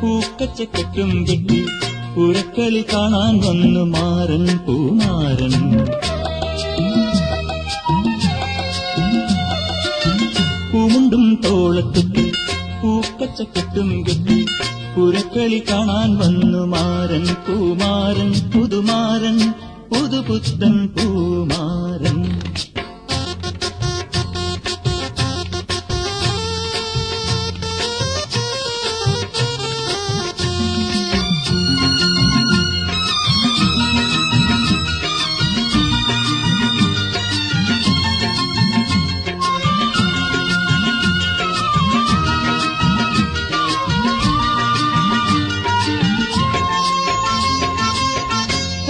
പൂക്കച്ചക്കെട്ടും കെട്ടി പുറക്കളി കാണാൻ വന്നു മാറൻ പൂമാരൻ. പൂമുണ്ടും തോളത്തെത്തി പൂക്കച്ചക്കെട്ടും കെട്ടി പുരക്കളി കാണാൻ വന്നു മാരൻ പൂമാരൻ പുതുമാരൻ പുതുപുത്തൻ പൂമാരൻ.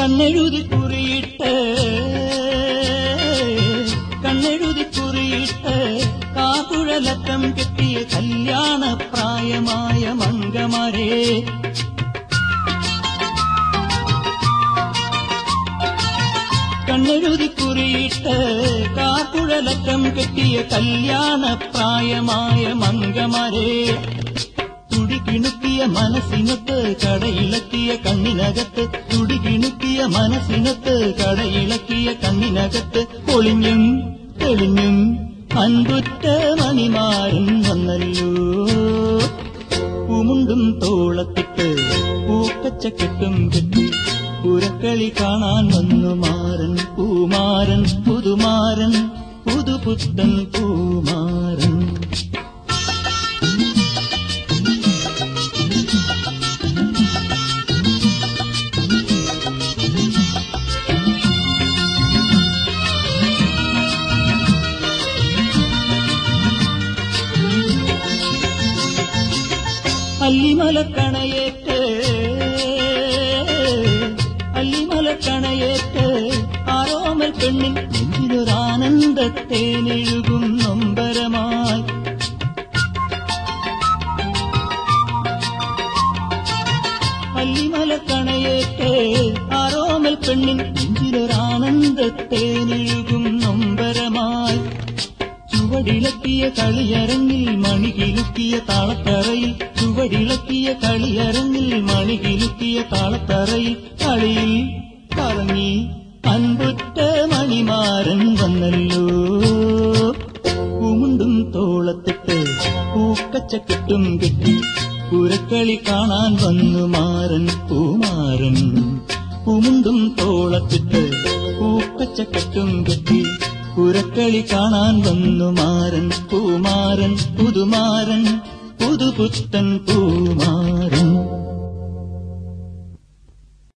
கண்ணெழுதி குறியிட்ட கண்ணெழுதி குறியிட்ட காகுழலக்கம் கெட்டிய கல்யாண பிராயமாய மங்கமரே. கண்ணெழுதி குறியிட்ட காப்புழலக்கம் கெட்டிய கல்யாண பிராயமாய மங்கமரே. തുടികിണുക്കിയ മനസ്സിനത്ത് കടയിളക്കിയ കണ്ണിനകത്ത്. തുടികിണുക്കിയ മനസ്സിനത്ത് കടയിളക്കിയ കണ്ണിനകത്ത്. പൊളിഞ്ഞും തെളിഞ്ഞും അൻപുറ്റ മണിമാരും വന്നല്ലോ. പൂമുണ്ടും തോളത്തിട്ട് പൂക്കച്ചക്കെട്ടും കെട്ടി പുരക്കളി കാണാൻ വന്നു മാറൻ പൂമാരൻ പുതുമാരൻ പുതുപുത്തൻ പൂമാരൻ. അല്ലിമലക്കണയേറ്റ് അല്ലിമലക്കണയേറ്റ് ആരോമൽ പെണ്ണിൻ നെഞ്ചിലൊരാനന്ദത്തേനെഴുകും നൊമ്പരമായി. അല്ലിമലക്കണയേറ്റ് ആരോമൽ പെണ്ണിൽ നെഞ്ചിലൊരാനന്ദത്തേനെഴുകും ചുവടിളക്കിയ കളിയരങ്ങിൽ മണികിലുക്കിയ താളത്തറയിൽ. ചുവടിളക്കിയ കളിയരങ്ങിൽ മണികിലുക്കിയ താളത്തറയിൽ. കളിയിൽ കറങ്ങി അൻപുറ്റ മണിമാരൻ വന്നല്ലോ. കുമുണ്ടും തോളത്തിട്ട് പൂക്കച്ചക്കെട്ടും കെട്ടി പുരക്കളി കാണാൻ വന്നു മാറൻ പൂമാരൻ. കുമുണ്ടും തോളത്തിട്ട് പൂക്കച്ചക്കെട്ടും കെട്ടി പുരക്കളി കാണാൻ വന്നു മാറൻ പൂമാരൻ പുതുമാരൻ പുതുപുത്തൻ പൂമാരൻ.